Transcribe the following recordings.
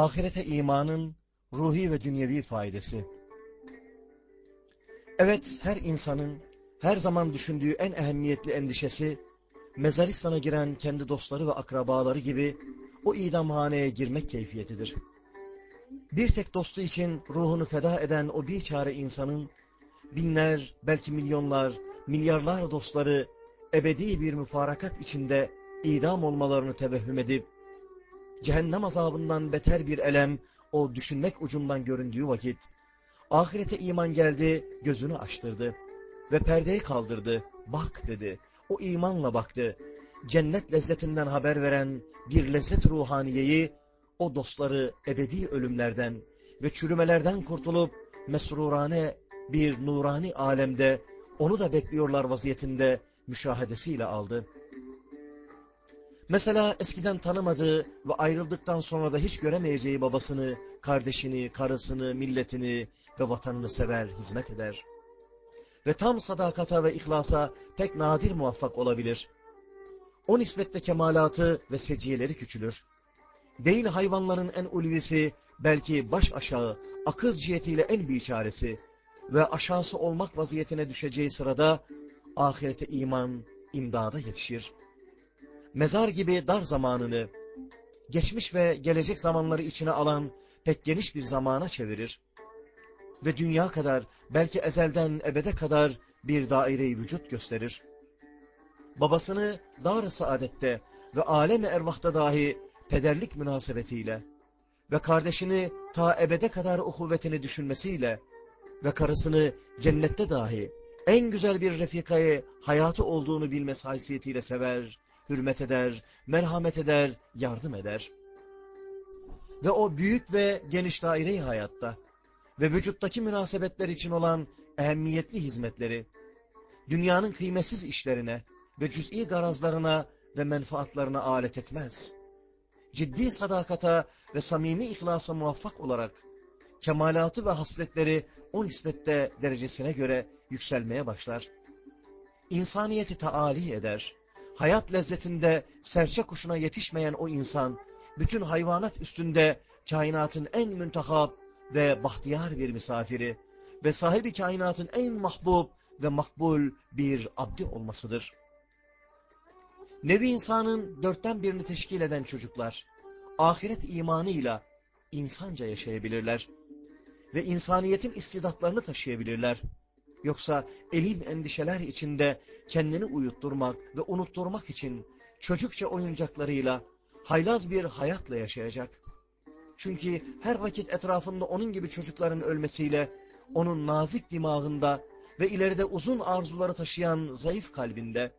Ahirete imanın ruhi ve dünyevi faydası. Evet, her insanın her zaman düşündüğü en ehemmiyetli endişesi, mezaristan'a giren kendi dostları ve akrabaları gibi o idamhaneye girmek keyfiyetidir. Bir tek dostu için ruhunu feda eden o bir çare insanın, binler, belki milyonlar, milyarlar dostları ebedi bir müfarakat içinde idam olmalarını tevehhüm edip, cehennem azabından beter bir elem o düşünmek ucundan göründüğü vakit, ahirete iman geldi, gözünü açtırdı ve perdeyi kaldırdı, bak dedi, o imanla baktı, cennet lezzetinden haber veren bir lezzet ruhaniyeyi, o dostları ebedi ölümlerden ve çürümelerden kurtulup mesrurane bir nurani alemde onu da bekliyorlar vaziyetinde müşahedesiyle aldı. Mesela eskiden tanımadığı ve ayrıldıktan sonra da hiç göremeyeceği babasını, kardeşini, karısını, milletini ve vatanını sever, hizmet eder. Ve tam sadakata ve ihlasa pek nadir muvaffak olabilir. O nispette kemalatı ve seciyeleri küçülür. Değil hayvanların en ulvisi, belki baş aşağı, akıl cihetiyle en biçaresi ve aşağısı olmak vaziyetine düşeceği sırada ahirete iman, imdada yetişir mezar gibi dar zamanını, geçmiş ve gelecek zamanları içine alan pek geniş bir zamana çevirir. Ve dünya kadar, belki ezelden ebede kadar bir daire vücut gösterir. Babasını dar-ı saadette ve alem-i ervahta dahi pederlik münasebetiyle ve kardeşini ta ebede kadar uhuvvetini düşünmesiyle ve karısını cennette dahi en güzel bir refikayı hayatı olduğunu bilmesi haysiyetiyle sever hürmet eder, merhamet eder, yardım eder. Ve o büyük ve geniş daireyi hayatta ve vücuttaki münasebetler için olan ehemmiyetli hizmetleri, dünyanın kıymetsiz işlerine ve cüz'i garazlarına ve menfaatlarına alet etmez. Ciddi sadakata ve samimi ihlasa muvaffak olarak, kemalatı ve hasletleri o nispette derecesine göre yükselmeye başlar. İnsaniyeti taali eder hayat lezzetinde serçe kuşuna yetişmeyen o insan, bütün hayvanat üstünde kainatın en müntehap ve bahtiyar bir misafiri ve sahibi kainatın en mahbub ve makbul bir abdi olmasıdır. Nevi insanın dörtten birini teşkil eden çocuklar, ahiret imanıyla insanca yaşayabilirler ve insaniyetin istidatlarını taşıyabilirler. Yoksa elim endişeler içinde kendini uyutturmak ve unutturmak için çocukça oyuncaklarıyla haylaz bir hayatla yaşayacak. Çünkü her vakit etrafında onun gibi çocukların ölmesiyle onun nazik dimağında ve ileride uzun arzuları taşıyan zayıf kalbinde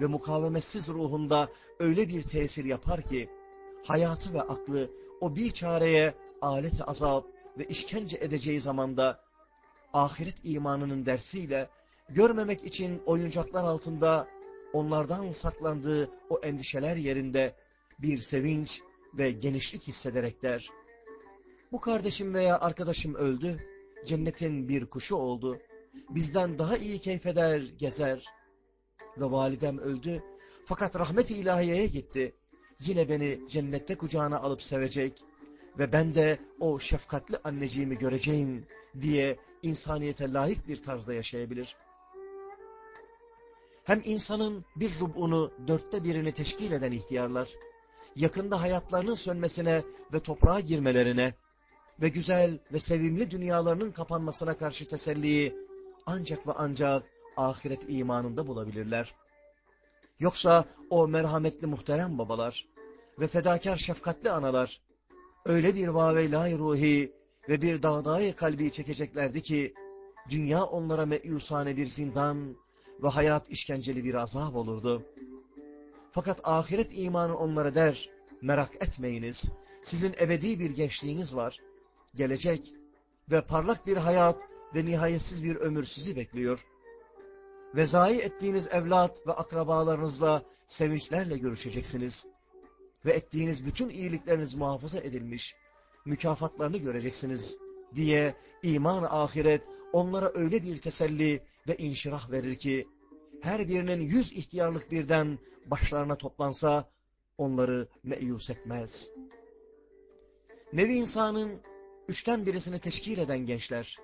ve mukavemetsiz ruhunda öyle bir tesir yapar ki hayatı ve aklı o bir çareye aleti azap ve işkence edeceği zamanda ahiret imanının dersiyle görmemek için oyuncaklar altında onlardan saklandığı o endişeler yerinde bir sevinç ve genişlik hissederek der. Bu kardeşim veya arkadaşım öldü, cennetin bir kuşu oldu, bizden daha iyi keyfeder, gezer. Ve validem öldü, fakat rahmet-i ilahiyeye gitti. Yine beni cennette kucağına alıp sevecek ve ben de o şefkatli anneciğimi göreceğim diye insaniyete layık bir tarzda yaşayabilir. Hem insanın bir rubunu dörtte birini teşkil eden ihtiyarlar, yakında hayatlarının sönmesine ve toprağa girmelerine ve güzel ve sevimli dünyalarının kapanmasına karşı teselliyi ancak ve ancak ahiret imanında bulabilirler. Yoksa o merhametli muhterem babalar ve fedakar şefkatli analar, öyle bir vaveylay ruhi ve bir dağdayı kalbi çekeceklerdi ki, dünya onlara meyusane bir zindan ve hayat işkenceli bir azap olurdu. Fakat ahiret imanı onlara der, merak etmeyiniz, sizin ebedi bir gençliğiniz var, gelecek ve parlak bir hayat ve nihayetsiz bir ömür sizi bekliyor. Ve zayi ettiğiniz evlat ve akrabalarınızla sevinçlerle görüşeceksiniz. Ve ettiğiniz bütün iyilikleriniz muhafaza edilmiş, mükafatlarını göreceksiniz diye iman ahiret onlara öyle bir teselli ve inşirah verir ki, her birinin yüz ihtiyarlık birden başlarına toplansa, onları meyus etmez. Nevi insanın üçten birisini teşkil eden gençler,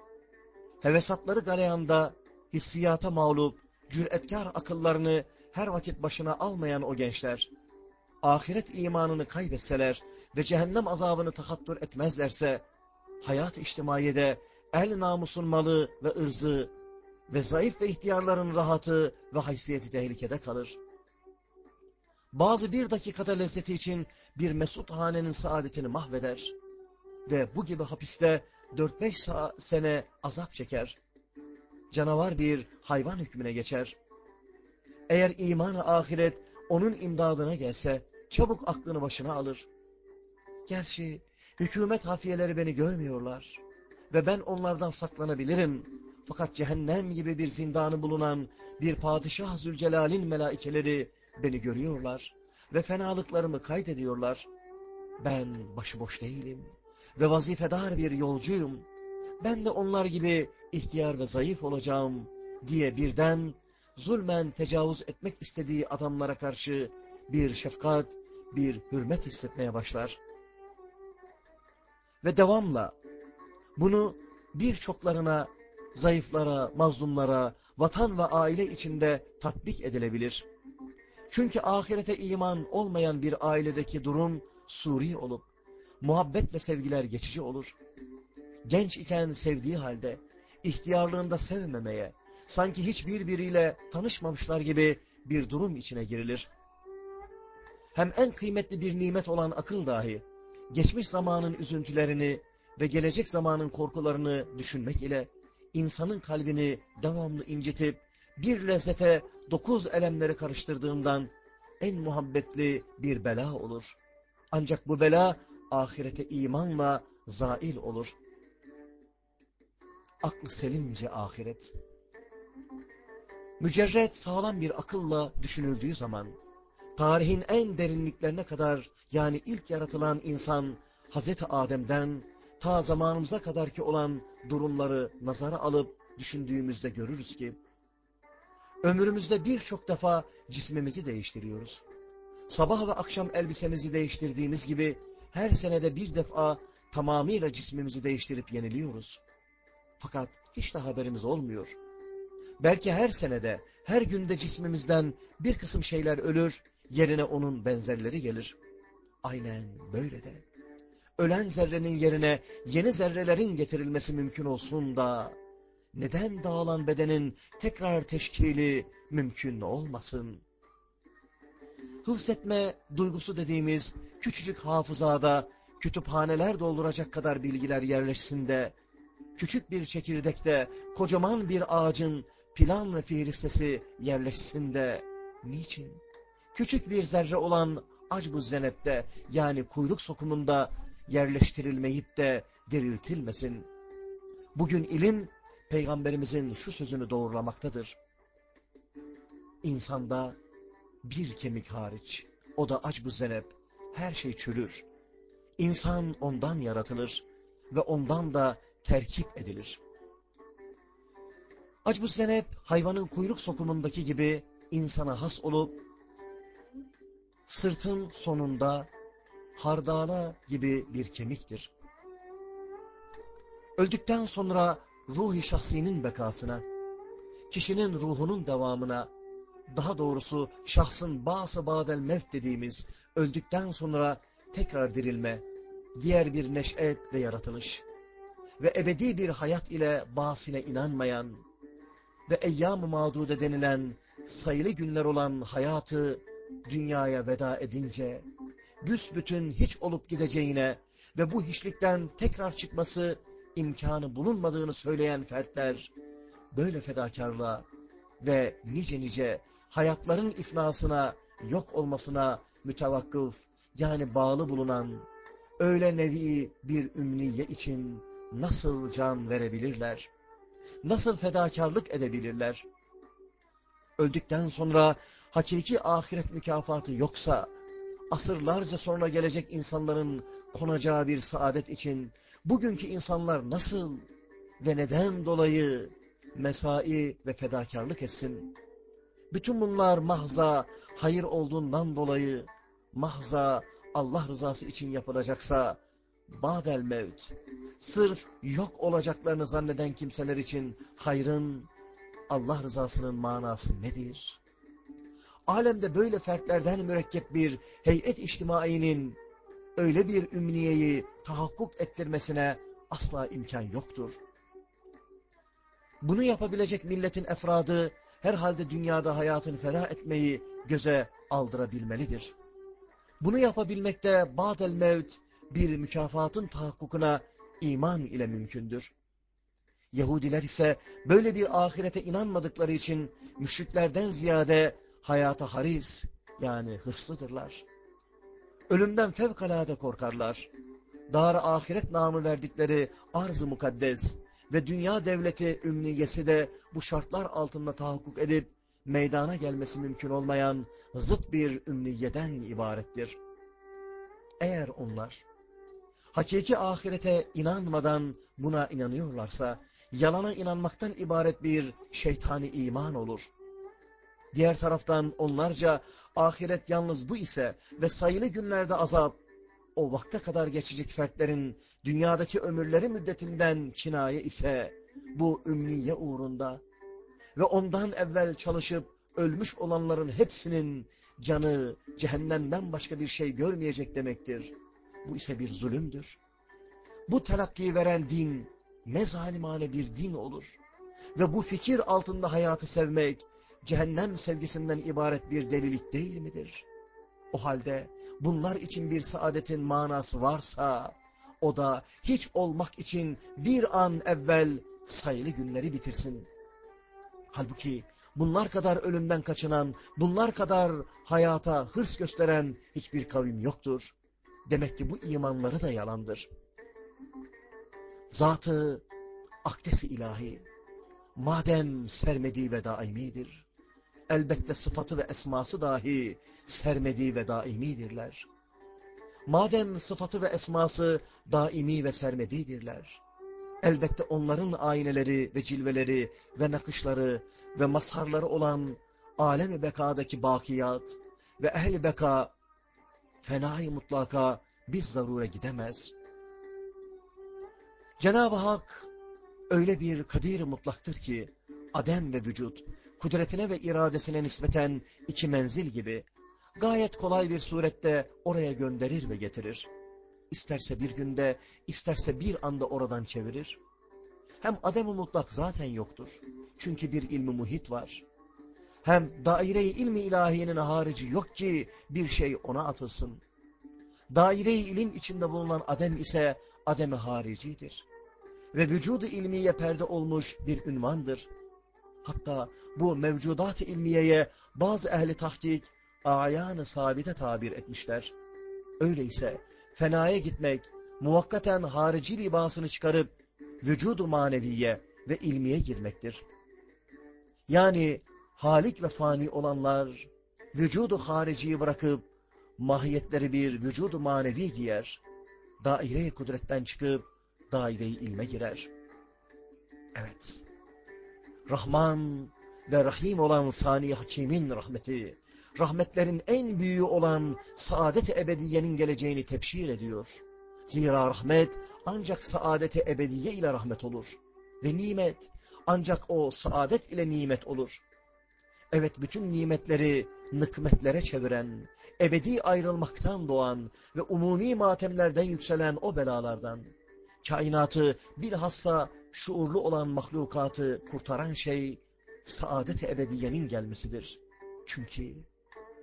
hevesatları galeyanda, hissiyata mağlup, cüretkar akıllarını her vakit başına almayan o gençler, ahiret imanını kaybetseler ve cehennem azabını tahattür etmezlerse, hayat-ı içtimaiyede el namusun malı ve ırzı ve zayıf ve ihtiyarların rahatı ve haysiyeti tehlikede kalır. Bazı bir dakikada lezzeti için bir mesut hanenin saadetini mahveder ve bu gibi hapiste 4-5 sene azap çeker. Canavar bir hayvan hükmüne geçer. Eğer imanı ahiret onun imdadına gelse çabuk aklını başına alır. Gerçi hükümet hafiyeleri beni görmüyorlar ve ben onlardan saklanabilirim. Fakat cehennem gibi bir zindanı bulunan bir padişah Zülcelal'in melaikeleri beni görüyorlar ve fenalıklarımı kaydediyorlar. Ben başıboş değilim ve vazifedar bir yolcuyum. Ben de onlar gibi ihtiyar ve zayıf olacağım diye birden zulmen tecavüz etmek istediği adamlara karşı bir şefkat, bir hürmet hissetmeye başlar. Ve devamla bunu birçoklarına, zayıflara, mazlumlara, vatan ve aile içinde tatbik edilebilir. Çünkü ahirete iman olmayan bir ailedeki durum suri olup, muhabbet ve sevgiler geçici olur. Genç iken sevdiği halde, ihtiyarlığında sevmemeye, sanki hiçbir biriyle tanışmamışlar gibi bir durum içine girilir. Hem en kıymetli bir nimet olan akıl dahi, geçmiş zamanın üzüntülerini ve gelecek zamanın korkularını düşünmek ile, insanın kalbini devamlı incitip, bir lezzete dokuz elemleri karıştırdığından en muhabbetli bir bela olur. Ancak bu bela ahirete imanla zail olur. Aklı selimce ahiret. Mücerret sağlam bir akılla düşünüldüğü zaman, tarihin en derinliklerine kadar yani ilk yaratılan insan Hazreti Adem'den ta zamanımıza kadar ki olan durumları nazara alıp düşündüğümüzde görürüz ki, ömrümüzde birçok defa cismimizi değiştiriyoruz. Sabah ve akşam elbisemizi değiştirdiğimiz gibi her senede bir defa tamamıyla cismimizi değiştirip yeniliyoruz. Fakat hiç de haberimiz olmuyor. Belki her senede, her günde cismimizden bir kısım şeyler ölür, yerine onun benzerleri gelir. Aynen böyle de. Ölen zerrenin yerine yeni zerrelerin getirilmesi mümkün olsun da, neden dağılan bedenin tekrar teşkili mümkün olmasın? Hıfzetme duygusu dediğimiz küçücük hafızada kütüphaneler dolduracak kadar bilgiler yerleşsin de, küçük bir çekirdekte kocaman bir ağacın plan ve fiilistesi yerleşsin de, niçin? Küçük bir zerre olan acbu zenepte yani kuyruk sokumunda yerleştirilmeyip de diriltilmesin. Bugün ilim peygamberimizin şu sözünü doğrulamaktadır. İnsanda bir kemik hariç, o da acbu zenep, her şey çürür. İnsan ondan yaratılır ve ondan da terkip edilir. Acbu zenep hayvanın kuyruk sokumundaki gibi insana has olup sırtın sonunda hardala gibi bir kemiktir. Öldükten sonra ruhi şahsinin bekasına, kişinin ruhunun devamına, daha doğrusu şahsın bası badel mevt dediğimiz öldükten sonra tekrar dirilme, diğer bir neşet ve yaratılış ve ebedi bir hayat ile basine inanmayan ve eyyam-ı mağdude denilen sayılı günler olan hayatı dünyaya veda edince, büsbütün hiç olup gideceğine ve bu hiçlikten tekrar çıkması imkanı bulunmadığını söyleyen fertler, böyle fedakarlığa ve nice nice hayatların ifnasına, yok olmasına mütevakkıf yani bağlı bulunan öyle nevi bir ümniye için nasıl can verebilirler? Nasıl fedakarlık edebilirler? Öldükten sonra hakiki ahiret mükafatı yoksa, asırlarca sonra gelecek insanların konacağı bir saadet için bugünkü insanlar nasıl ve neden dolayı mesai ve fedakarlık etsin? Bütün bunlar mahza hayır olduğundan dolayı mahza Allah rızası için yapılacaksa badel mevt sırf yok olacaklarını zanneden kimseler için hayrın Allah rızasının manası nedir? Alemde böyle fertlerden mürekkep bir heyet içtimainin öyle bir ümniyeyi tahakkuk ettirmesine asla imkan yoktur. Bunu yapabilecek milletin efradı herhalde dünyada hayatını feda etmeyi göze aldırabilmelidir. Bunu yapabilmekte badel mevt bir mükafatın tahakkukuna iman ile mümkündür. Yahudiler ise böyle bir ahirete inanmadıkları için müşriklerden ziyade hayata haris yani hırslıdırlar. Ölümden fevkalade korkarlar. Dar ahiret namı verdikleri arz-ı mukaddes ve dünya devleti ümniyesi de bu şartlar altında tahakkuk edip meydana gelmesi mümkün olmayan zıt bir ümniyeden ibarettir. Eğer onlar hakiki ahirete inanmadan buna inanıyorlarsa, yalana inanmaktan ibaret bir şeytani iman olur. Diğer taraftan onlarca ahiret yalnız bu ise ve sayılı günlerde azap, o vakte kadar geçecek fertlerin dünyadaki ömürleri müddetinden kinaye ise bu ümniye uğrunda ve ondan evvel çalışıp ölmüş olanların hepsinin canı cehennemden başka bir şey görmeyecek demektir. Bu ise bir zulümdür. Bu telakkiyi veren din ne zalimane bir din olur. Ve bu fikir altında hayatı sevmek cehennem sevgisinden ibaret bir delilik değil midir? O halde bunlar için bir saadetin manası varsa o da hiç olmak için bir an evvel sayılı günleri bitirsin. Halbuki bunlar kadar ölümden kaçınan, bunlar kadar hayata hırs gösteren hiçbir kavim yoktur. Demek ki bu imanları da yalandır. Zatı, akdesi ilahi, madem sermedi ve daimidir, elbette sıfatı ve esması dahi sermedi ve daimidirler. Madem sıfatı ve esması daimi ve sermedidirler, elbette onların ayneleri ve cilveleri ve nakışları ve mazharları olan alem-i bekadaki bakiyat ve ehl-i beka fenai mutlaka biz zarure gidemez. Cenab-ı Hak öyle bir kadir mutlaktır ki adem ve vücut kudretine ve iradesine nispeten iki menzil gibi gayet kolay bir surette oraya gönderir ve getirir. İsterse bir günde, isterse bir anda oradan çevirir. Hem adem-i mutlak zaten yoktur. Çünkü bir ilmi muhit var. Hem daire-i ilmi ilahiyenin harici yok ki bir şey ona atılsın. Daire-i ilim içinde bulunan adem ise ademi haricidir. Ve vücudu ilmiye perde olmuş bir ünvandır. Hatta bu mevcudat-ı ilmiyeye bazı ehli tahkik ayanı sabite tabir etmişler. Öyleyse fenaya gitmek, muvakkaten harici libasını çıkarıp vücudu maneviye ve ilmiye girmektir. Yani halik ve fani olanlar vücudu hariciyi bırakıp mahiyetleri bir vücudu manevi giyer, daire-i kudretten çıkıp daire-i ilme girer. Evet, Rahman ve Rahim olan Sani Hakim'in rahmeti, rahmetlerin en büyüğü olan saadet-i ebediyenin geleceğini tepşir ediyor. Zira rahmet ancak saadet-i ebediye ile rahmet olur. Ve nimet ancak o saadet ile nimet olur. Evet bütün nimetleri nıkmetlere çeviren, ebedi ayrılmaktan doğan ve umumi matemlerden yükselen o belalardan, kainatı bilhassa şuurlu olan mahlukatı kurtaran şey, saadet-i ebediyenin gelmesidir. Çünkü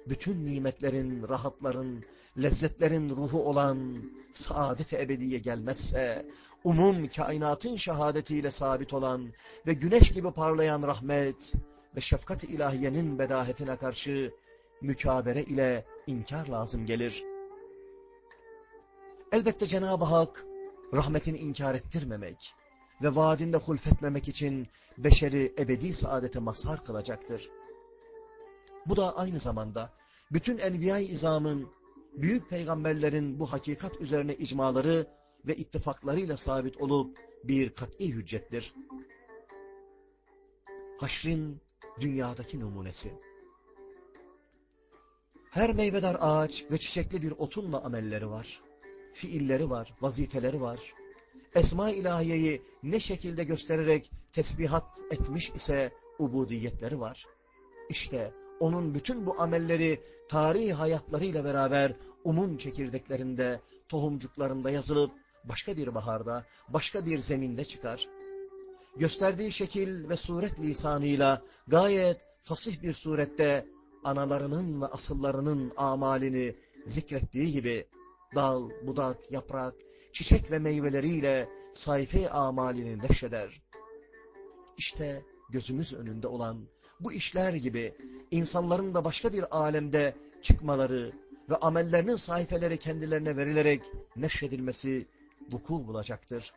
bütün nimetlerin, rahatların, lezzetlerin ruhu olan saadet-i ebediye gelmezse, umum kainatın şehadetiyle sabit olan ve güneş gibi parlayan rahmet, ve şefkat-i ilahiyenin bedahetine karşı mükabere ile inkar lazım gelir. Elbette Cenab-ı Hak rahmetini inkar ettirmemek ve vaadinde hulfetmemek için beşeri ebedi saadete mazhar kılacaktır. Bu da aynı zamanda bütün enbiya-i izamın, büyük peygamberlerin bu hakikat üzerine icmaları ve ittifaklarıyla sabit olup bir kat'i hüccettir. Haşrin dünyadaki numunesi. Her meyvedar ağaç ve çiçekli bir otunla amelleri var. Fiilleri var, vazifeleri var. Esma ilahiyeyi ne şekilde göstererek tesbihat etmiş ise ubudiyetleri var. İşte onun bütün bu amelleri tarihi hayatlarıyla beraber umun çekirdeklerinde, tohumcuklarında yazılıp başka bir baharda, başka bir zeminde çıkar. Gösterdiği şekil ve suret lisanıyla gayet fasih bir surette analarının ve asıllarının amalini zikrettiği gibi dal, budak, yaprak, çiçek ve meyveleriyle sayfe amalini neşreder. İşte gözümüz önünde olan bu işler gibi insanların da başka bir alemde çıkmaları ve amellerinin sayfeleri kendilerine verilerek neşredilmesi vuku bulacaktır.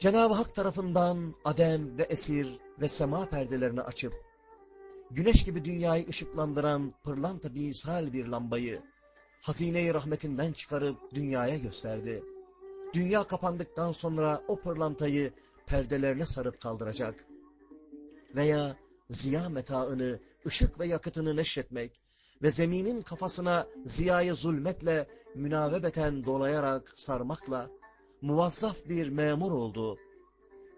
Cenab-ı Hak tarafından adem ve esir ve sema perdelerini açıp, güneş gibi dünyayı ışıklandıran pırlanta misal bir lambayı, hazine-i rahmetinden çıkarıp dünyaya gösterdi. Dünya kapandıktan sonra o pırlantayı perdelerine sarıp kaldıracak. Veya ziya metaını, ışık ve yakıtını neşretmek ve zeminin kafasına ziyayı zulmetle münavebeten dolayarak sarmakla muvazzaf bir memur oldu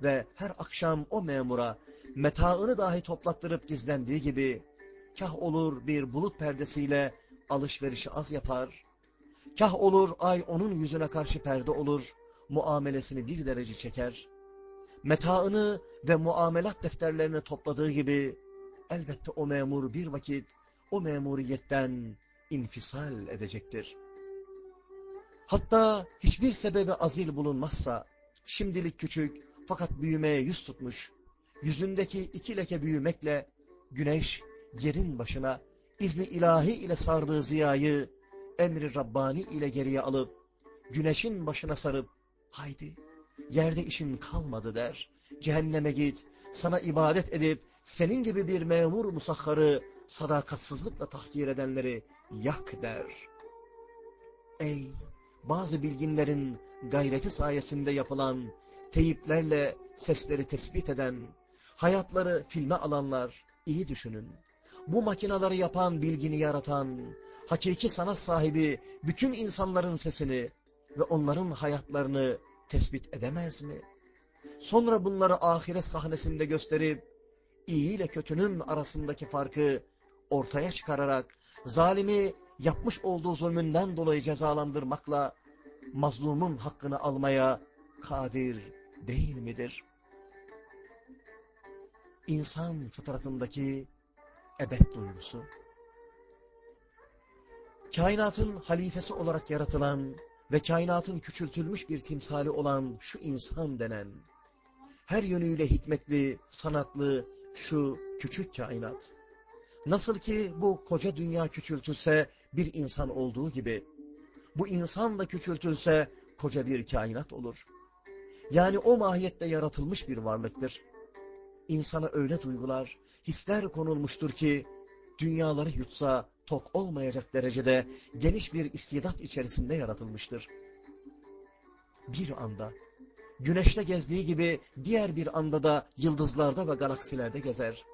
ve her akşam o memura metaını dahi toplattırıp gizlendiği gibi kah olur bir bulut perdesiyle alışverişi az yapar, kah olur ay onun yüzüne karşı perde olur, muamelesini bir derece çeker, metaını ve muamelat defterlerini topladığı gibi elbette o memur bir vakit o memuriyetten infisal edecektir. Hatta hiçbir sebebi azil bulunmazsa, şimdilik küçük fakat büyümeye yüz tutmuş, yüzündeki iki leke büyümekle güneş yerin başına izni ilahi ile sardığı ziyayı emri Rabbani ile geriye alıp güneşin başına sarıp haydi yerde işin kalmadı der. Cehenneme git sana ibadet edip senin gibi bir memur musahharı sadakatsızlıkla tahkir edenleri yak der. Ey bazı bilginlerin gayreti sayesinde yapılan teyiplerle sesleri tespit eden, hayatları filme alanlar iyi düşünün. Bu makinaları yapan, bilgini yaratan, hakiki sanat sahibi bütün insanların sesini ve onların hayatlarını tespit edemez mi? Sonra bunları ahiret sahnesinde gösterip, iyi ile kötünün arasındaki farkı ortaya çıkararak, zalimi yapmış olduğu zulmünden dolayı cezalandırmakla, mazlumun hakkını almaya kadir değil midir? İnsan fıtratındaki ebed duygusu, kainatın halifesi olarak yaratılan ve kainatın küçültülmüş bir timsali olan şu insan denen, her yönüyle hikmetli, sanatlı şu küçük kainat, nasıl ki bu koca dünya küçültülse bir insan olduğu gibi, bu insan da küçültülse koca bir kainat olur. Yani o mahiyette yaratılmış bir varlıktır. İnsana öyle duygular, hisler konulmuştur ki, dünyaları yutsa tok olmayacak derecede geniş bir istidat içerisinde yaratılmıştır. Bir anda, güneşte gezdiği gibi diğer bir anda da yıldızlarda ve galaksilerde gezer.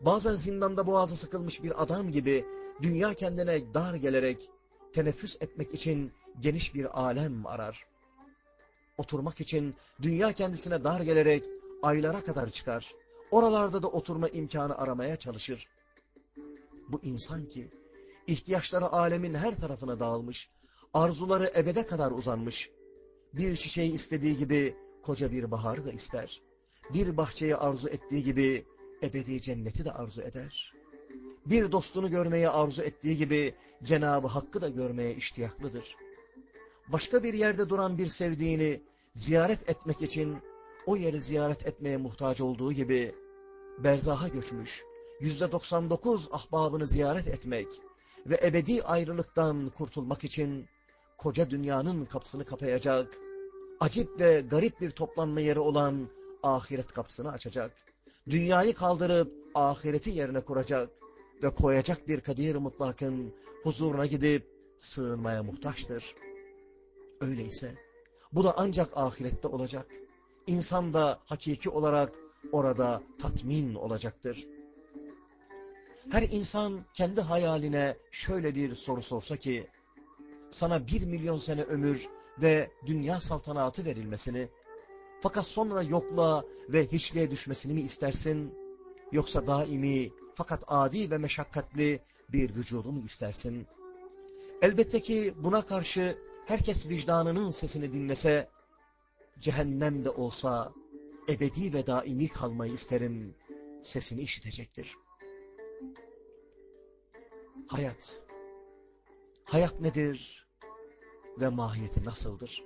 Bazen zindanda boğazı sıkılmış bir adam gibi dünya kendine dar gelerek teneffüs etmek için geniş bir alem arar. Oturmak için dünya kendisine dar gelerek aylara kadar çıkar. Oralarda da oturma imkanı aramaya çalışır. Bu insan ki ihtiyaçları alemin her tarafına dağılmış, arzuları ebede kadar uzanmış. Bir çiçeği istediği gibi koca bir baharı da ister. Bir bahçeyi arzu ettiği gibi ebedi cenneti de arzu eder. Bir dostunu görmeyi arzu ettiği gibi Cenabı Hakk'ı da görmeye iştiyaklıdır. Başka bir yerde duran bir sevdiğini ziyaret etmek için o yeri ziyaret etmeye muhtaç olduğu gibi berzaha göçmüş, yüzde 99 ahbabını ziyaret etmek ve ebedi ayrılıktan kurtulmak için koca dünyanın kapısını kapayacak, acip ve garip bir toplanma yeri olan ahiret kapısını açacak, dünyayı kaldırıp ahireti yerine kuracak ve koyacak bir kadir mutlakın huzuruna gidip sığınmaya muhtaçtır. Öyleyse bu da ancak ahirette olacak. İnsan da hakiki olarak orada tatmin olacaktır. Her insan kendi hayaline şöyle bir soru sorsa ki, sana bir milyon sene ömür ve dünya saltanatı verilmesini, fakat sonra yokluğa ve hiçliğe düşmesini mi istersin, yoksa daimi fakat adi ve meşakkatli bir vücudu mu istersin? Elbette ki buna karşı herkes vicdanının sesini dinlese, cehennemde olsa ebedi ve daimi kalmayı isterim sesini işitecektir. Hayat. Hayat nedir ve mahiyeti nasıldır?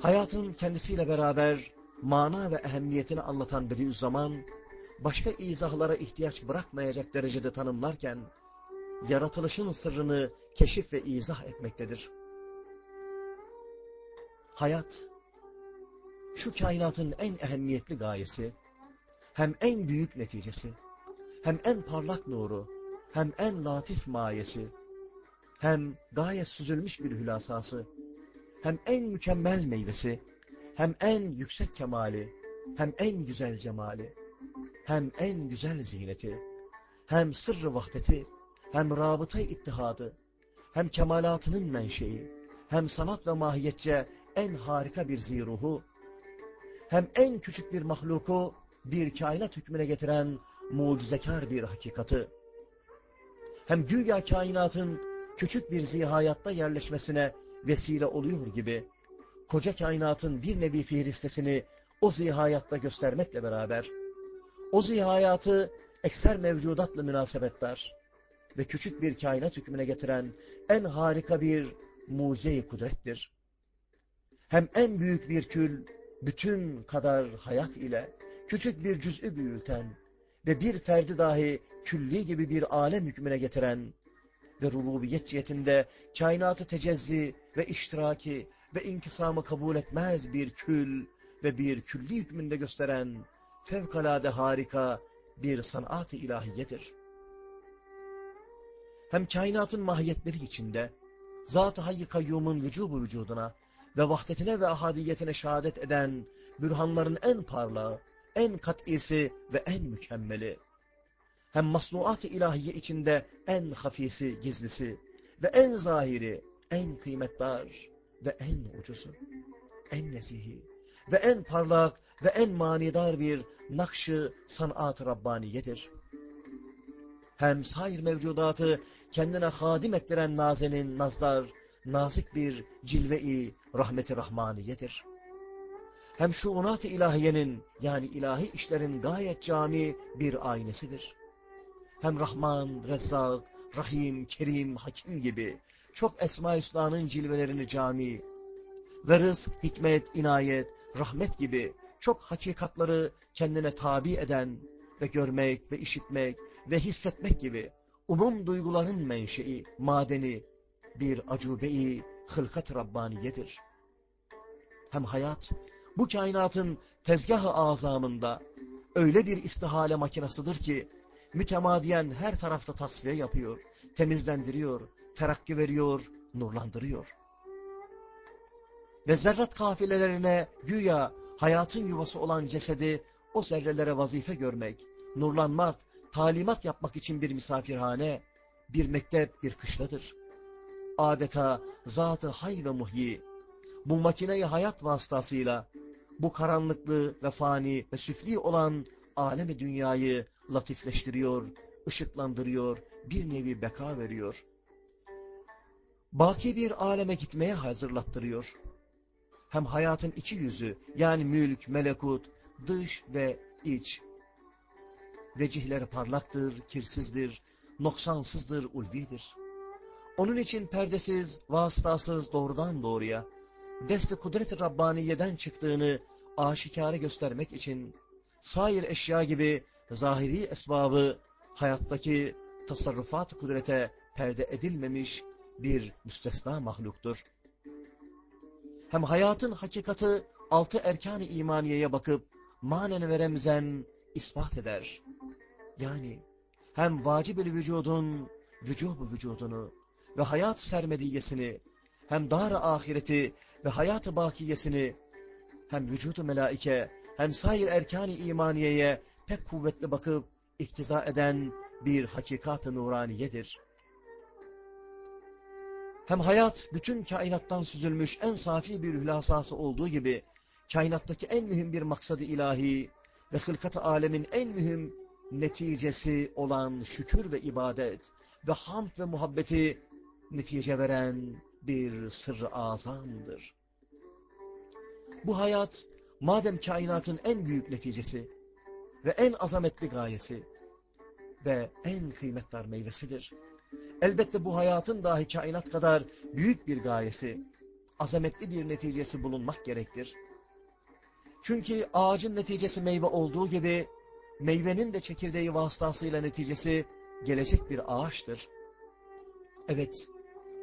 Hayatın kendisiyle beraber mana ve ehemmiyetini anlatan Bediüzzaman, başka izahlara ihtiyaç bırakmayacak derecede tanımlarken, yaratılışın sırrını keşif ve izah etmektedir. Hayat, şu kainatın en ehemmiyetli gayesi, hem en büyük neticesi, hem en parlak nuru, hem en latif mayesi, hem gayet süzülmüş bir hülasası, hem en mükemmel meyvesi, hem en yüksek kemali, hem en güzel cemali, hem en güzel ziyneti, hem sırrı vahdeti, hem rabıta ittihadı, hem kemalatının menşei, hem sanat ve mahiyetçe en harika bir ziruhu, hem en küçük bir mahluku bir kainat hükmüne getiren mucizekar bir hakikati, hem güya kainatın küçük bir zihayatta yerleşmesine vesile oluyor gibi, koca kainatın bir nevi fihristesini o zihayatta göstermekle beraber, o zihayatı ekser mevcudatla münasebetler ve küçük bir kainat hükmüne getiren en harika bir mucize kudrettir. Hem en büyük bir kül, bütün kadar hayat ile küçük bir cüz'ü büyülten ve bir ferdi dahi külli gibi bir alem hükmüne getiren ve rububiyet cihetinde kainatı tecezzi ve iştiraki ve inkisamı kabul etmez bir kül ve bir külli hükmünde gösteren fevkalade harika bir sanat-ı ilahiyedir. Hem kainatın mahiyetleri içinde Zat-ı Hayy-i Kayyum'un vücubu vücuduna ve vahdetine ve ahadiyetine şehadet eden bürhanların en parlağı, en kat'isi ve en mükemmeli. Hem masnuat-ı ilahiye içinde en hafisi, gizlisi ve en zahiri, en kıymetdar ve en ucuzu, en nezihi ve en parlak ve en manidar bir nakşı sanat-ı Rabbaniyedir. Hem sair mevcudatı kendine hadim ettiren nazenin nazlar, nazik bir cilve-i rahmeti rahmaniyedir. Hem şuunat-ı ilahiyenin yani ilahi işlerin gayet cami bir aynesidir. Hem Rahman, Rezzak, Rahim, Kerim, Hakim gibi çok Esma-i Hüsna'nın cilvelerini cami ve rızk, hikmet, inayet, rahmet gibi çok hakikatları kendine tabi eden ve görmek ve işitmek ve hissetmek gibi umum duyguların menşei, madeni bir acubeyi hılkat Rabbaniyedir. Hem hayat bu kainatın tezgah-ı azamında öyle bir istihale makinasıdır ki mütemadiyen her tarafta tasfiye yapıyor, temizlendiriyor, terakki veriyor, nurlandırıyor. Ve zerrat kafilelerine güya hayatın yuvası olan cesedi o zerrelere vazife görmek, nurlanmak, talimat yapmak için bir misafirhane, bir mektep, bir kışladır. Adeta zatı hay ve muhyi, bu makineyi hayat vasıtasıyla, bu karanlıklı ve fani ve süfli olan alemi dünyayı latifleştiriyor, ışıklandırıyor, bir nevi beka veriyor. Baki bir aleme gitmeye hazırlattırıyor. Hem hayatın iki yüzü yani mülk, melekut, dış ve iç. Vecihleri parlaktır, kirsizdir, noksansızdır, ulvidir. Onun için perdesiz, vasıtasız doğrudan doğruya, dest-i kudret-i Rabbaniye'den çıktığını aşikare göstermek için sair eşya gibi zahiri esbabı hayattaki tasarrufat kudrete perde edilmemiş bir müstesna mahluktur. Hem hayatın hakikati altı erkan-ı imaniyeye bakıp manen ve ispat eder. Yani hem vacib-ül vücudun vücub vücudunu ve hayat sermediyesini hem dar ahireti ve hayat-ı bakiyesini hem vücudu melaike hem sair erkan-ı imaniyeye pek kuvvetli bakıp iktiza eden bir hakikat-ı nuraniyedir. Hem hayat bütün kainattan süzülmüş en safi bir hülasası olduğu gibi kainattaki en mühim bir maksadı ilahi ve hılkat-ı alemin en mühim neticesi olan şükür ve ibadet ve hamd ve muhabbeti netice veren bir sırrı azamdır. Bu hayat madem kainatın en büyük neticesi ve en azametli gayesi ve en kıymetli meyvesidir. Elbette bu hayatın dahi kainat kadar büyük bir gayesi, azametli bir neticesi bulunmak gerektir. Çünkü ağacın neticesi meyve olduğu gibi, meyvenin de çekirdeği vasıtasıyla neticesi gelecek bir ağaçtır. Evet,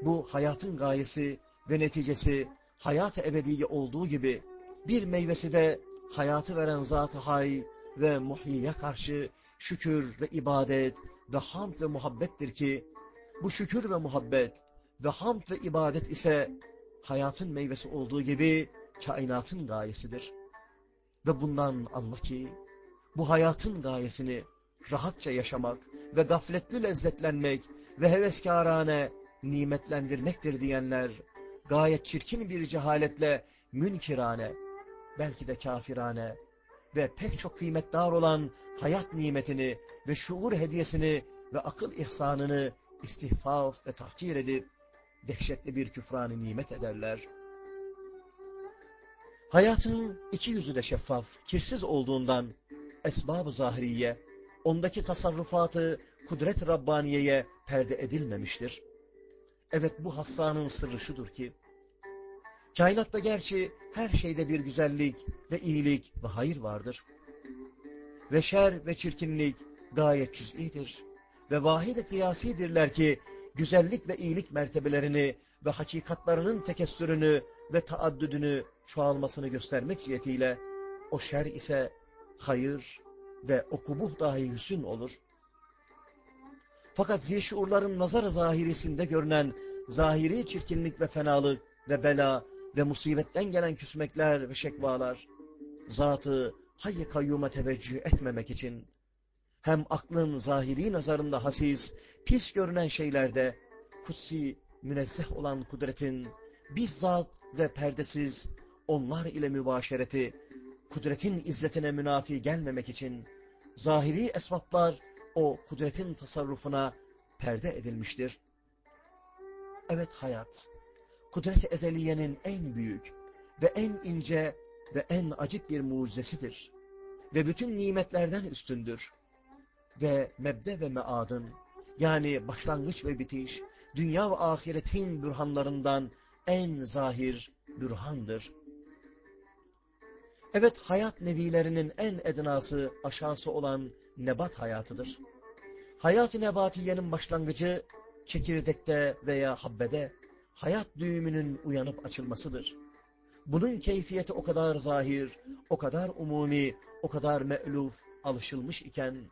bu hayatın gayesi ve neticesi hayat-ı ebediye olduğu gibi, bir meyvesi de hayatı veren zat-ı hay ve muhyiye karşı şükür ve ibadet ve hamd ve muhabbettir ki, bu şükür ve muhabbet ve hamd ve ibadet ise hayatın meyvesi olduğu gibi kainatın gayesidir. Ve bundan anla ki, bu hayatın gayesini rahatça yaşamak ve gafletli lezzetlenmek ve heveskarane nimetlendirmektir diyenler, gayet çirkin bir cehaletle münkirane, belki de kafirane ve pek çok kıymetdar olan hayat nimetini ve şuur hediyesini ve akıl ihsanını istihfaf ve tahkir edip dehşetli bir küfranı nimet ederler. Hayatın iki yüzü de şeffaf, kirsiz olduğundan esbab-ı zahiriye, ondaki tasarrufatı kudret Rabbaniye'ye perde edilmemiştir. Evet bu hassanın sırrı şudur ki, kainatta gerçi her şeyde bir güzellik ve iyilik ve hayır vardır. Ve şer ve çirkinlik gayet cüz'idir. Ve vahid-i kıyasidirler ki, güzellik ve iyilik mertebelerini ve hakikatlarının tekessürünü ve taaddüdünü çoğalmasını göstermek cihetiyle, o şer ise hayır ve okubuh dahi hüsün olur. Fakat zişuurların nazar zahirisinde görünen zahiri çirkinlik ve fenalık ve bela ve musibetten gelen küsmekler ve şekvalar, zatı hayy kayyuma teveccüh etmemek için, hem aklın zahiri nazarında hasis, pis görünen şeylerde, kutsi, münezzeh olan kudretin, bizzat ve perdesiz, onlar ile mübaşereti, kudretin izzetine münafi gelmemek için, zahiri esbaplar o kudretin tasarrufuna perde edilmiştir. Evet hayat, kudret-i ezeliyenin en büyük ve en ince ve en acip bir mucizesidir. Ve bütün nimetlerden üstündür. Ve mebde ve meadın, yani başlangıç ve bitiş, dünya ve ahiretin bürhanlarından en zahir bürhandır. Evet hayat nevilerinin en ednası aşağısı olan nebat hayatıdır. Hayat-ı nebatiyenin başlangıcı çekirdekte veya habbede hayat düğümünün uyanıp açılmasıdır. Bunun keyfiyeti o kadar zahir, o kadar umumi, o kadar me'luf, alışılmış iken,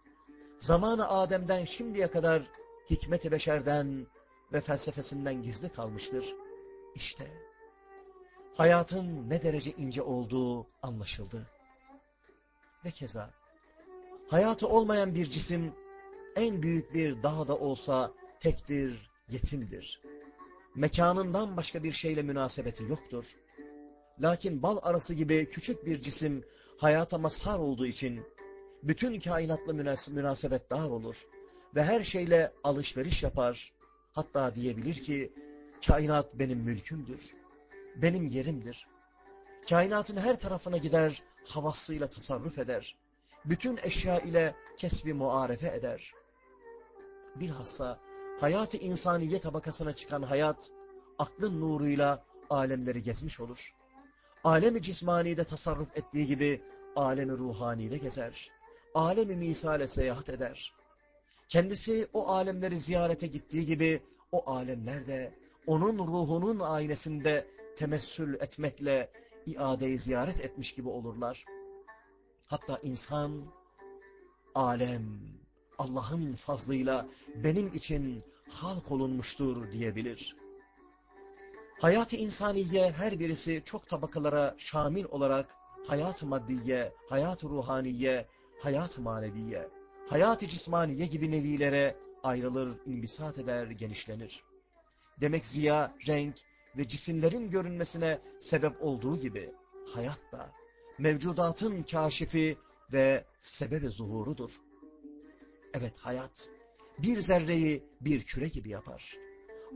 zamanı Adem'den şimdiye kadar hikmet-i beşerden ve felsefesinden gizli kalmıştır. İşte hayatın ne derece ince olduğu anlaşıldı. Ve keza hayatı olmayan bir cisim en büyük bir dağ da olsa tektir, yetimdir mekanından başka bir şeyle münasebeti yoktur. Lakin bal arası gibi küçük bir cisim hayata mazhar olduğu için bütün kainatla münas münasebet dar olur ve her şeyle alışveriş yapar. Hatta diyebilir ki kainat benim mülkümdür, benim yerimdir. Kainatın her tarafına gider, havasıyla tasarruf eder. Bütün eşya ile kesbi muarefe eder. Bilhassa hayat-ı insaniye tabakasına çıkan hayat, aklın nuruyla alemleri gezmiş olur. Alemi cismanide tasarruf ettiği gibi, alemi ruhanide gezer. Alemi misale seyahat eder. Kendisi o alemleri ziyarete gittiği gibi o alemler de onun ruhunun aynesinde temessül etmekle iadeyi ziyaret etmiş gibi olurlar. Hatta insan, alem, Allah'ın fazlıyla benim için halk olunmuştur diyebilir. Hayat-ı insaniye her birisi çok tabakalara şamil olarak hayat-ı maddiye, hayat-ı ruhaniye, hayat-ı maneviye, hayat-ı cismaniye gibi nevilere ayrılır, imbisat eder, genişlenir. Demek ziya, renk ve cisimlerin görünmesine sebep olduğu gibi hayat da mevcudatın kaşifi ve sebebi zuhurudur. Evet hayat bir zerreyi bir küre gibi yapar.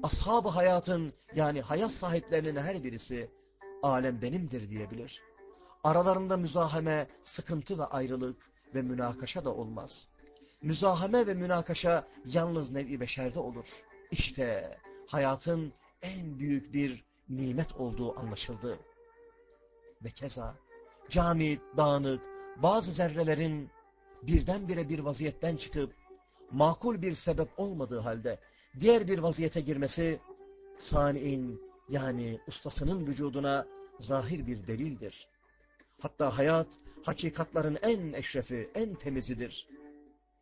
Ashab-ı hayatın yani hayat sahiplerinin her birisi alem benimdir diyebilir. Aralarında müzaheme, sıkıntı ve ayrılık ve münakaşa da olmaz. Müzaheme ve münakaşa yalnız nevi beşerde olur. İşte hayatın en büyük bir nimet olduğu anlaşıldı. Ve keza cami, dağınık, bazı zerrelerin birdenbire bir vaziyetten çıkıp makul bir sebep olmadığı halde diğer bir vaziyete girmesi sani'in yani ustasının vücuduna zahir bir delildir. Hatta hayat hakikatların en eşrefi, en temizidir.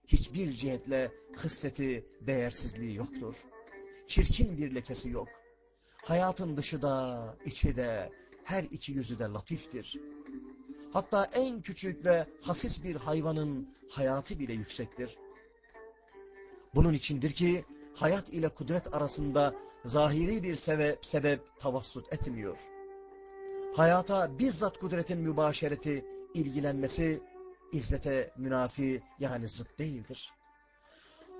Hiçbir cihetle hısseti, değersizliği yoktur. Çirkin bir lekesi yok. Hayatın dışı da, içi de, her iki yüzü de latiftir. Hatta en küçük ve hasis bir hayvanın hayatı bile yüksektir. Bunun içindir ki hayat ile kudret arasında zahiri bir sebep, sebep tavassut etmiyor. Hayata bizzat kudretin mübaşereti, ilgilenmesi, izzete münafi yani zıt değildir.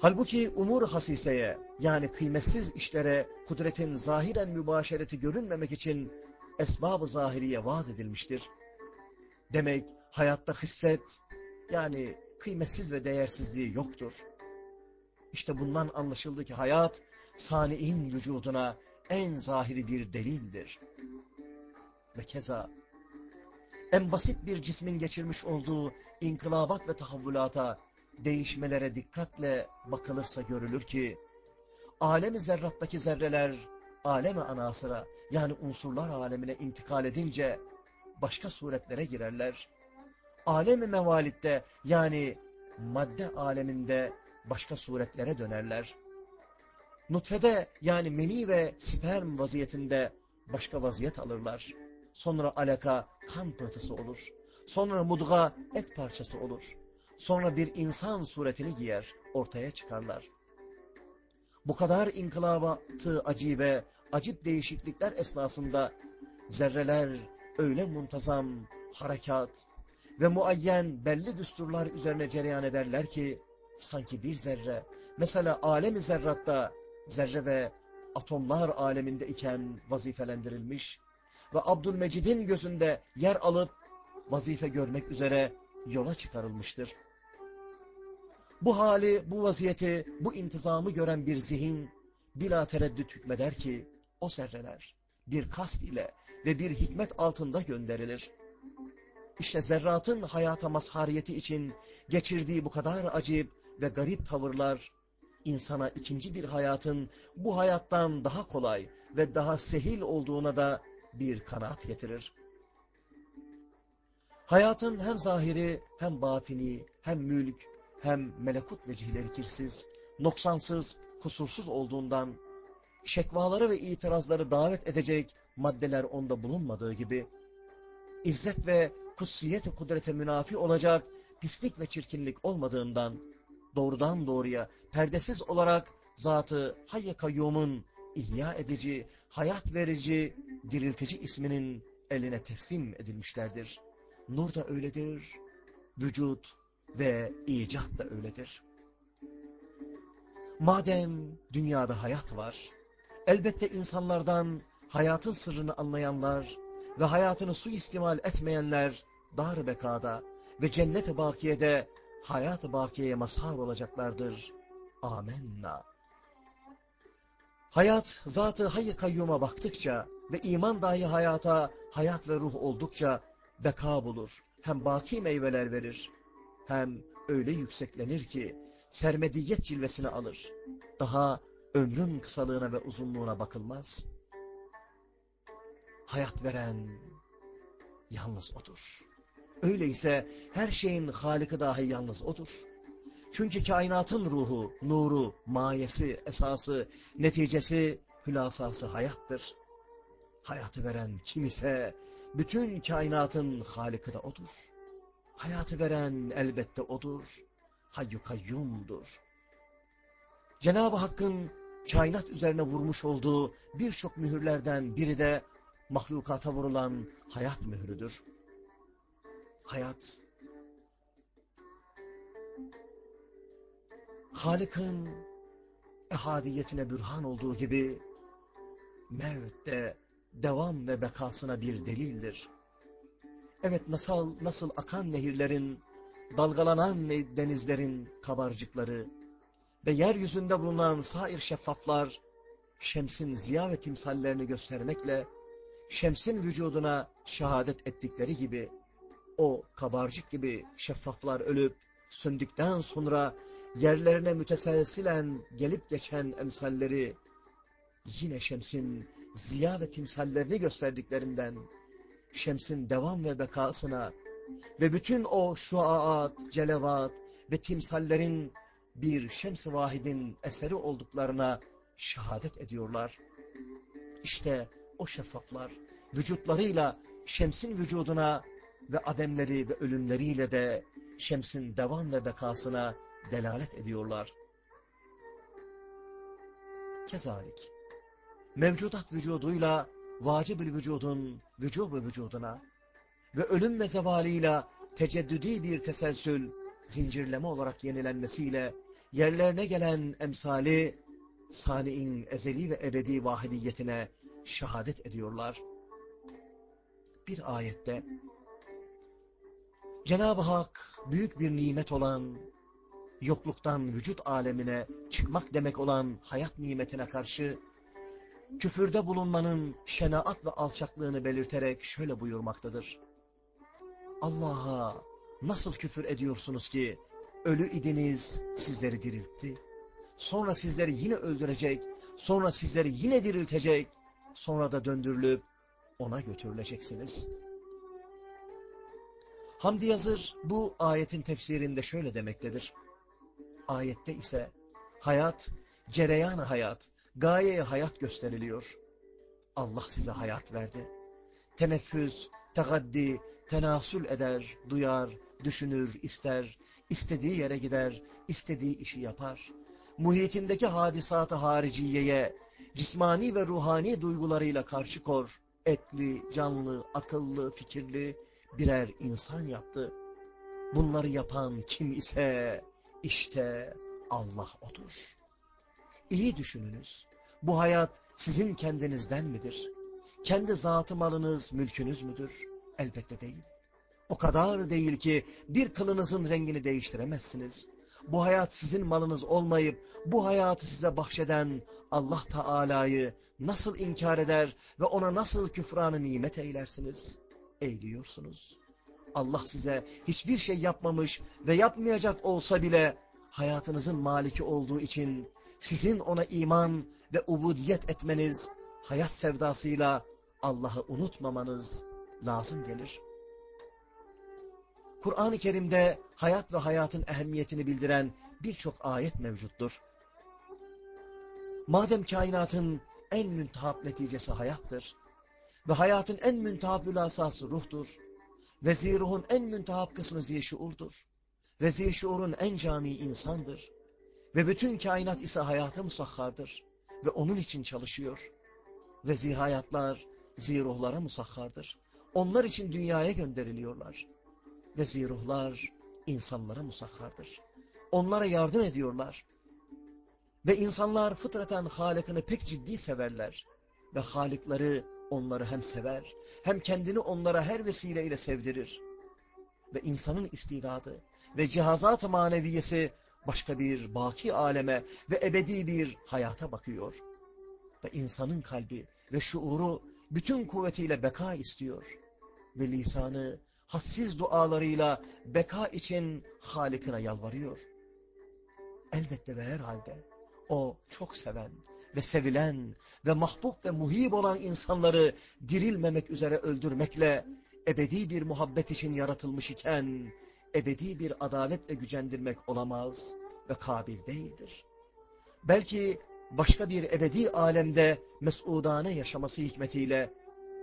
Halbuki umur hasiseye yani kıymetsiz işlere kudretin zahiren mübaşereti görünmemek için esbab-ı zahiriye vaz edilmiştir. Demek hayatta hisset yani kıymetsiz ve değersizliği yoktur. İşte bundan anlaşıldı ki hayat sani'in vücuduna en zahiri bir delildir. Ve keza en basit bir cismin geçirmiş olduğu inkılabat ve tahavvülata, değişmelere dikkatle bakılırsa görülür ki, alemi zerrattaki zerreler, alemi anasıra yani unsurlar alemine intikal edince başka suretlere girerler. Alemi mevalitte yani madde aleminde başka suretlere dönerler. Nutfede yani meni ve sperm vaziyetinde başka vaziyet alırlar. Sonra alaka kan pıhtısı olur. Sonra mudga et parçası olur. Sonra bir insan suretini giyer, ortaya çıkarlar. Bu kadar inkılabatı acibe, acip değişiklikler esnasında zerreler öyle muntazam harekat ve muayyen belli düsturlar üzerine cereyan ederler ki sanki bir zerre, mesela alemi zerratta zerre ve atomlar aleminde iken vazifelendirilmiş ve Abdülmecid'in gözünde yer alıp vazife görmek üzere yola çıkarılmıştır. Bu hali, bu vaziyeti, bu intizamı gören bir zihin bila tereddüt hükmeder ki o zerreler bir kast ile ve bir hikmet altında gönderilir. İşte zerratın hayata mazhariyeti için geçirdiği bu kadar acip ve garip tavırlar, insana ikinci bir hayatın bu hayattan daha kolay ve daha sehil olduğuna da bir kanaat getirir. Hayatın hem zahiri, hem batini, hem mülk, hem melekut vecihleri kirsiz, noksansız, kusursuz olduğundan, şekvaları ve itirazları davet edecek maddeler onda bulunmadığı gibi, izzet ve kutsiyet kudrete münafi olacak pislik ve çirkinlik olmadığından, doğrudan doğruya perdesiz olarak zatı hayy kayyumun ihya edici, hayat verici, diriltici isminin eline teslim edilmişlerdir. Nur da öyledir, vücut ve icat da öyledir. Madem dünyada hayat var, elbette insanlardan hayatın sırrını anlayanlar ve hayatını suistimal etmeyenler dar bekada ve cennet-i bakiyede hayat-ı bakiyeye mazhar olacaklardır. Amenna. Hayat, zatı hayy kayyuma baktıkça ve iman dahi hayata hayat ve ruh oldukça beka bulur, hem baki meyveler verir, hem öyle yükseklenir ki sermediyet cilvesini alır. Daha ömrün kısalığına ve uzunluğuna bakılmaz. Hayat veren yalnız O'dur. Öyleyse her şeyin Halik'i dahi yalnız O'dur. Çünkü kainatın ruhu, nuru, mayesi, esası, neticesi, hülasası hayattır. Hayatı veren kim ise bütün kainatın Halik'i de O'dur. Hayatı veren elbette O'dur. Hayyu kayyumdur. Cenab-ı Hakk'ın kainat üzerine vurmuş olduğu birçok mühürlerden biri de mahlukata vurulan hayat mührüdür. Hayat, Halık'ın ehadiyetine bürhan olduğu gibi, mevt de devam ve bekasına bir delildir. Evet nasıl, nasıl akan nehirlerin, dalgalanan denizlerin kabarcıkları ve yeryüzünde bulunan sair şeffaflar, şemsin ziya ve timsallerini göstermekle, şemsin vücuduna şehadet ettikleri gibi, o kabarcık gibi şeffaflar ölüp, söndükten sonra yerlerine müteselsilen gelip geçen emsalleri, yine şemsin ziya ve timsallerini gösterdiklerinden, şemsin devam ve bekasına ve bütün o şuaat, celevat ve timsallerin bir şems-i vahidin eseri olduklarına şehadet ediyorlar. İşte o şeffaflar vücutlarıyla şemsin vücuduna ve ademleri ve ölümleriyle de şemsin devam ve bekasına delalet ediyorlar. Kezalik, mevcudat vücuduyla vacib-ül vücudun vücub vücuduna ve ölüm ve zevalıyla teceddüdi bir teselsül, zincirleme olarak yenilenmesiyle yerlerine gelen emsali, sani'in ezeli ve ebedi vahidiyetine şehadet ediyorlar. Bir ayette, Cenab-ı Hak büyük bir nimet olan, yokluktan vücut alemine çıkmak demek olan hayat nimetine karşı, küfürde bulunmanın şenaat ve alçaklığını belirterek şöyle buyurmaktadır. Allah'a nasıl küfür ediyorsunuz ki ölü idiniz sizleri diriltti. Sonra sizleri yine öldürecek, sonra sizleri yine diriltecek, sonra da döndürülüp ona götürüleceksiniz. Hamdi Yazır bu ayetin tefsirinde şöyle demektedir. Ayette ise hayat, cereyan hayat, gayeye hayat gösteriliyor. Allah size hayat verdi. Teneffüs, tegaddi, tenasül eder, duyar, düşünür, ister, istediği yere gider, istediği işi yapar. Muhitindeki hadisatı hariciyeye, cismani ve ruhani duygularıyla karşı kor, etli, canlı, akıllı, fikirli birer insan yaptı. Bunları yapan kim ise işte Allah odur. İyi düşününüz. Bu hayat sizin kendinizden midir? Kendi zatı malınız, mülkünüz müdür? Elbette değil. O kadar değil ki bir kılınızın rengini değiştiremezsiniz. Bu hayat sizin malınız olmayıp bu hayatı size bahşeden Allah Teala'yı nasıl inkar eder ve ona nasıl küfranı nimet eylersiniz? Eğliyorsunuz. Allah size hiçbir şey yapmamış ve yapmayacak olsa bile hayatınızın maliki olduğu için sizin ona iman ve ubudiyet etmeniz, hayat sevdasıyla Allah'ı unutmamanız lazım gelir. Kur'an-ı Kerim'de hayat ve hayatın ehemmiyetini bildiren birçok ayet mevcuttur. Madem kainatın en müntahap neticesi hayattır ve hayatın en müntahap ülasası ruhtur ve ziruhun en müntahap kısmı zişuurdur ve zişuurun en cami insandır ve bütün kainat ise hayata musahhardır ve onun için çalışıyor ve zihayatlar ziruhlara musahhardır. Onlar için dünyaya gönderiliyorlar ve ziruhlar insanlara musahhardır. Onlara yardım ediyorlar. Ve insanlar fıtraten Halık'ını pek ciddi severler. Ve Halıkları onları hem sever, hem kendini onlara her vesileyle sevdirir. Ve insanın istidadı ve cihazat-ı maneviyesi başka bir baki aleme ve ebedi bir hayata bakıyor. Ve insanın kalbi ve şuuru bütün kuvvetiyle beka istiyor. Ve lisanı hassiz dualarıyla beka için Halik'ine yalvarıyor. Elbette ve herhalde o çok seven ve sevilen ve mahbub ve muhib olan insanları dirilmemek üzere öldürmekle ebedi bir muhabbet için yaratılmış iken ebedi bir adaletle gücendirmek olamaz ve kabil değildir. Belki başka bir ebedi alemde mesudane yaşaması hikmetiyle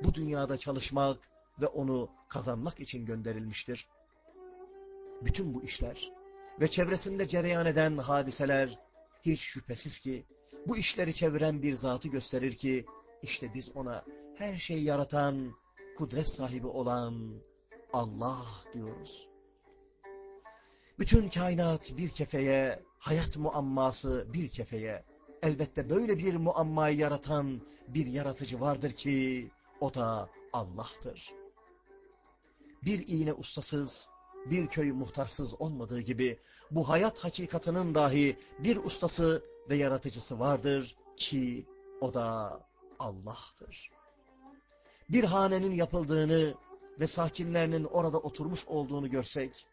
bu dünyada çalışmak ve onu kazanmak için gönderilmiştir. Bütün bu işler ve çevresinde cereyan eden hadiseler hiç şüphesiz ki bu işleri çeviren bir zatı gösterir ki işte biz ona her şeyi yaratan, kudret sahibi olan Allah diyoruz. Bütün kainat bir kefeye, hayat muamması bir kefeye. Elbette böyle bir muammayı yaratan bir yaratıcı vardır ki o da Allah'tır. Bir iğne ustasız, bir köy muhtarsız olmadığı gibi bu hayat hakikatının dahi bir ustası ve yaratıcısı vardır ki o da Allah'tır. Bir hanenin yapıldığını ve sakinlerinin orada oturmuş olduğunu görsek,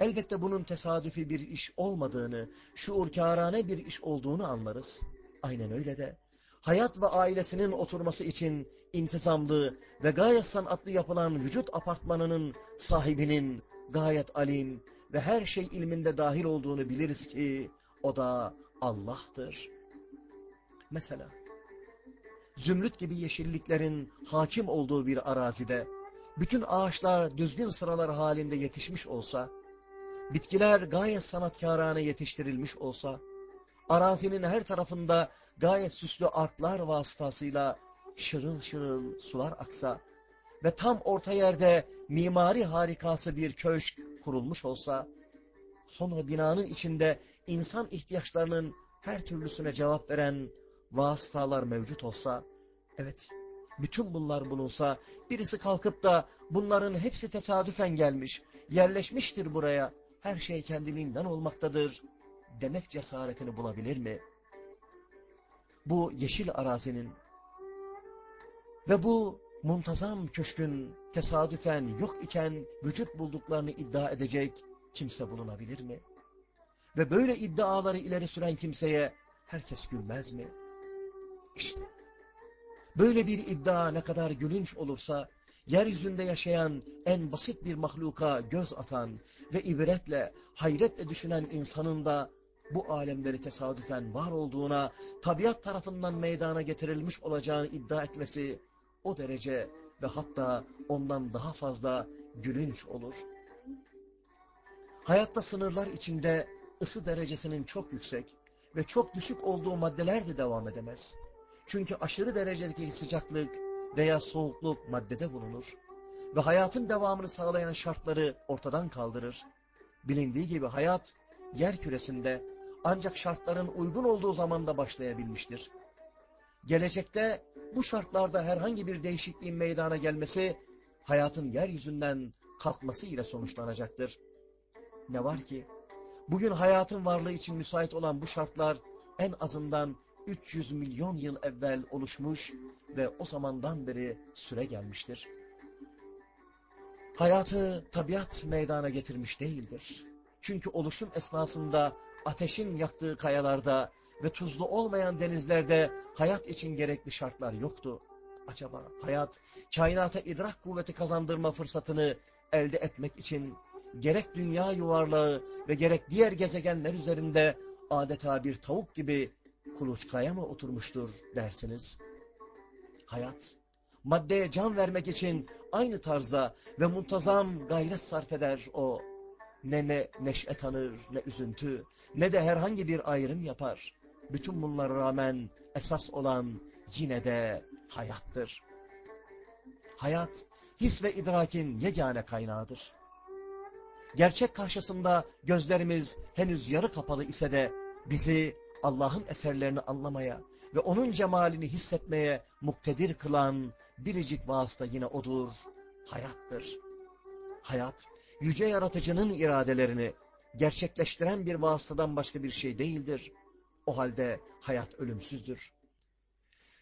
elbette bunun tesadüfi bir iş olmadığını, şuurkârane bir iş olduğunu anlarız. Aynen öyle de, hayat ve ailesinin oturması için intizamlı ve gayet sanatlı yapılan vücut apartmanının sahibinin gayet alim ve her şey ilminde dahil olduğunu biliriz ki o da Allah'tır. Mesela zümrüt gibi yeşilliklerin hakim olduğu bir arazide bütün ağaçlar düzgün sıralar halinde yetişmiş olsa, bitkiler gayet sanatkârane yetiştirilmiş olsa, arazinin her tarafında gayet süslü arklar vasıtasıyla şırıl şırıl sular aksa ve tam orta yerde mimari harikası bir köşk kurulmuş olsa, sonra binanın içinde insan ihtiyaçlarının her türlüsüne cevap veren vasıtalar mevcut olsa, evet, bütün bunlar bulunsa, birisi kalkıp da bunların hepsi tesadüfen gelmiş, yerleşmiştir buraya, her şey kendiliğinden olmaktadır, demek cesaretini bulabilir mi? Bu yeşil arazinin ve bu muntazam köşkün tesadüfen yok iken vücut bulduklarını iddia edecek kimse bulunabilir mi? Ve böyle iddiaları ileri süren kimseye herkes gülmez mi? İşte böyle bir iddia ne kadar gülünç olursa, yeryüzünde yaşayan en basit bir mahluka göz atan ve ibretle, hayretle düşünen insanın da bu alemleri tesadüfen var olduğuna, tabiat tarafından meydana getirilmiş olacağını iddia etmesi o derece ve hatta ondan daha fazla gülünç olur. Hayatta sınırlar içinde ısı derecesinin çok yüksek ve çok düşük olduğu maddeler de devam edemez. Çünkü aşırı derecedeki sıcaklık veya soğukluk maddede bulunur ve hayatın devamını sağlayan şartları ortadan kaldırır. Bilindiği gibi hayat yer küresinde ancak şartların uygun olduğu zamanda başlayabilmiştir. Gelecekte bu şartlarda herhangi bir değişikliğin meydana gelmesi hayatın yeryüzünden kalkması ile sonuçlanacaktır. Ne var ki bugün hayatın varlığı için müsait olan bu şartlar en azından 300 milyon yıl evvel oluşmuş ve o zamandan beri süre gelmiştir. Hayatı tabiat meydana getirmiş değildir. Çünkü oluşum esnasında ateşin yaktığı kayalarda ve tuzlu olmayan denizlerde hayat için gerekli şartlar yoktu. Acaba hayat kainata idrak kuvveti kazandırma fırsatını elde etmek için gerek dünya yuvarlağı ve gerek diğer gezegenler üzerinde adeta bir tavuk gibi kuluçkaya mı oturmuştur dersiniz? Hayat, maddeye can vermek için aynı tarzda ve muntazam gayret sarf eder o. Ne ne neşe tanır, ne üzüntü, ne de herhangi bir ayrım yapar. Bütün bunlara rağmen esas olan yine de hayattır. Hayat, his ve idrakin yegane kaynağıdır. Gerçek karşısında gözlerimiz henüz yarı kapalı ise de bizi Allah'ın eserlerini anlamaya ve onun cemalini hissetmeye muktedir kılan biricik vasıta yine odur, hayattır. Hayat, yüce yaratıcının iradelerini gerçekleştiren bir vasıtadan başka bir şey değildir. O halde hayat ölümsüzdür.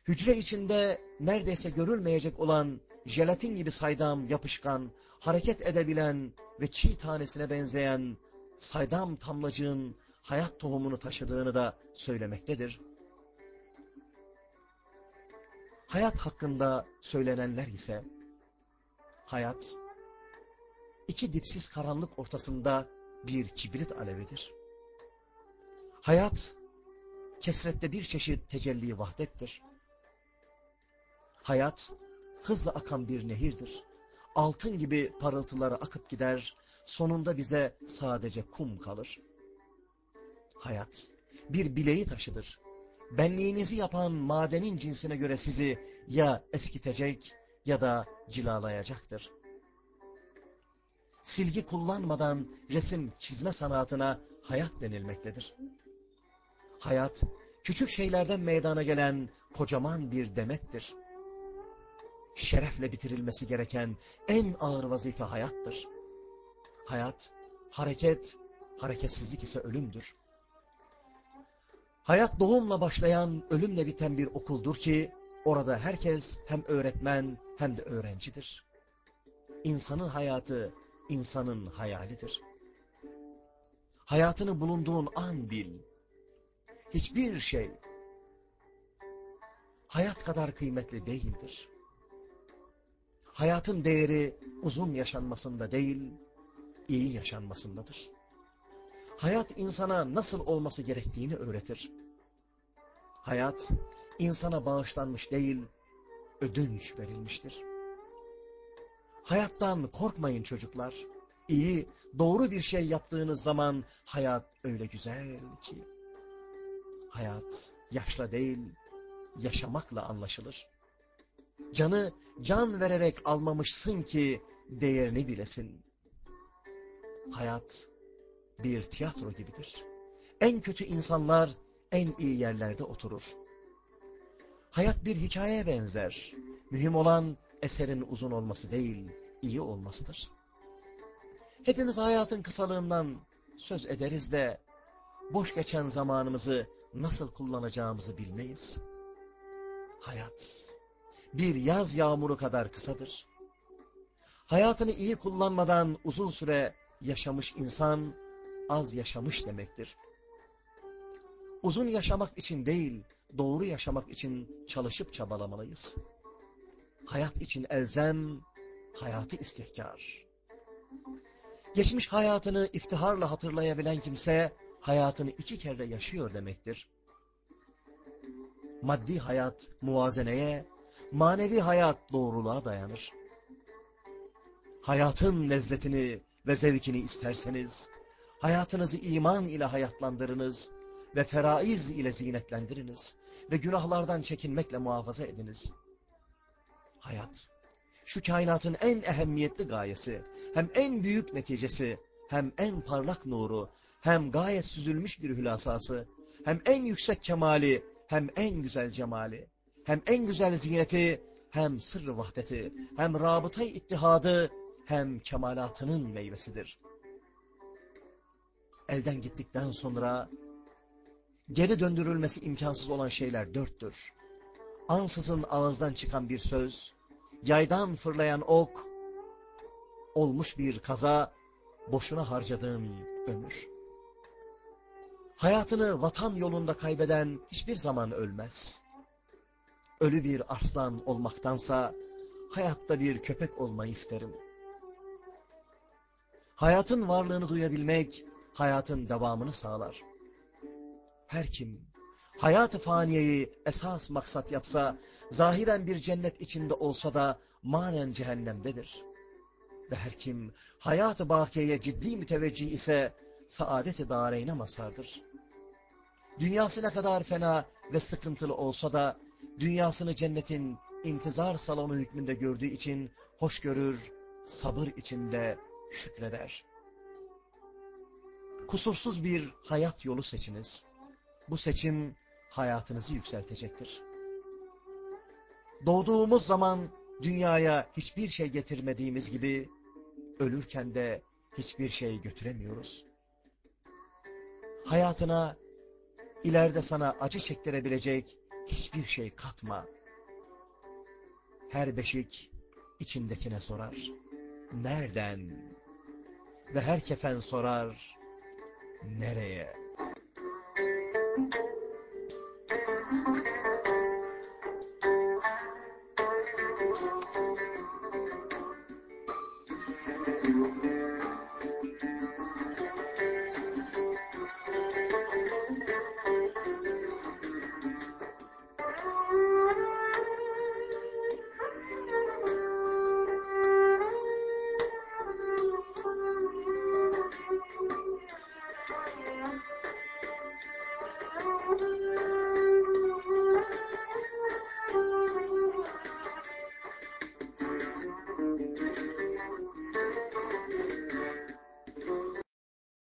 Hücre içinde neredeyse görülmeyecek olan jelatin gibi saydam, yapışkan, hareket edebilen ve çiğ tanesine benzeyen saydam tamlacığın hayat tohumunu taşıdığını da söylemektedir. Hayat hakkında söylenenler ise, hayat, iki dipsiz karanlık ortasında bir kibrit alevidir. Hayat, kesrette bir çeşit tecelli vahdettir. Hayat, hızla akan bir nehirdir. Altın gibi parıltıları akıp gider, sonunda bize sadece kum kalır. Hayat, bir bileği taşıdır. Benliğinizi yapan madenin cinsine göre sizi ya eskitecek ya da cilalayacaktır. Silgi kullanmadan resim çizme sanatına hayat denilmektedir. Hayat, küçük şeylerden meydana gelen kocaman bir demettir. Şerefle bitirilmesi gereken en ağır vazife hayattır. Hayat, hareket, hareketsizlik ise ölümdür. Hayat doğumla başlayan, ölümle biten bir okuldur ki, orada herkes hem öğretmen hem de öğrencidir. İnsanın hayatı, insanın hayalidir. Hayatını bulunduğun an bil. Hiçbir şey hayat kadar kıymetli değildir. Hayatın değeri uzun yaşanmasında değil, iyi yaşanmasındadır. Hayat insana nasıl olması gerektiğini öğretir. Hayat insana bağışlanmış değil, ödünç verilmiştir. Hayattan korkmayın çocuklar. İyi, doğru bir şey yaptığınız zaman hayat öyle güzel ki. Hayat yaşla değil, yaşamakla anlaşılır. Canı can vererek almamışsın ki değerini bilesin. Hayat bir tiyatro gibidir. En kötü insanlar en iyi yerlerde oturur. Hayat bir hikayeye benzer. Mühim olan eserin uzun olması değil, iyi olmasıdır. Hepimiz hayatın kısalığından söz ederiz de, boş geçen zamanımızı nasıl kullanacağımızı bilmeyiz. Hayat, bir yaz yağmuru kadar kısadır. Hayatını iyi kullanmadan uzun süre yaşamış insan, az yaşamış demektir. Uzun yaşamak için değil, doğru yaşamak için çalışıp çabalamalıyız. Hayat için elzem, hayatı istihkar. Geçmiş hayatını iftiharla hatırlayabilen kimse, hayatını iki kere yaşıyor demektir. Maddi hayat muvazeneye, manevi hayat doğruluğa dayanır. Hayatın lezzetini ve zevkini isterseniz, hayatınızı iman ile hayatlandırınız ve feraiz ile zinetlendiriniz ve günahlardan çekinmekle muhafaza ediniz. Hayat, şu kainatın en ehemmiyetli gayesi, hem en büyük neticesi, hem en parlak nuru, hem gayet süzülmüş bir hülasası, hem en yüksek kemali, hem en güzel cemali, hem en güzel ziyneti, hem sırrı vahdeti, hem rabıtay ittihadı, hem kemalatının meyvesidir. Elden gittikten sonra geri döndürülmesi imkansız olan şeyler dörttür. Ansızın ağızdan çıkan bir söz, yaydan fırlayan ok, olmuş bir kaza, boşuna harcadığın ömür. Hayatını vatan yolunda kaybeden hiçbir zaman ölmez. Ölü bir arslan olmaktansa hayatta bir köpek olmayı isterim. Hayatın varlığını duyabilmek, hayatın devamını sağlar. Her kim hayat-ı faniyeyi esas maksat yapsa, zahiren bir cennet içinde olsa da manen cehennemdedir. Ve her kim hayat-ı bakiyeye ciddi müteveccih ise, saadet-i dareyne masardır. Dünyası ne kadar fena ve sıkıntılı olsa da, dünyasını cennetin intizar salonu hükmünde gördüğü için hoş görür, sabır içinde şükreder. Kusursuz bir hayat yolu seçiniz. Bu seçim hayatınızı yükseltecektir. Doğduğumuz zaman dünyaya hiçbir şey getirmediğimiz gibi ölürken de hiçbir şey götüremiyoruz. Hayatına ileride sana acı çektirebilecek hiçbir şey katma. Her beşik içindekine sorar. Nereden? Ve her kefen sorar nereye?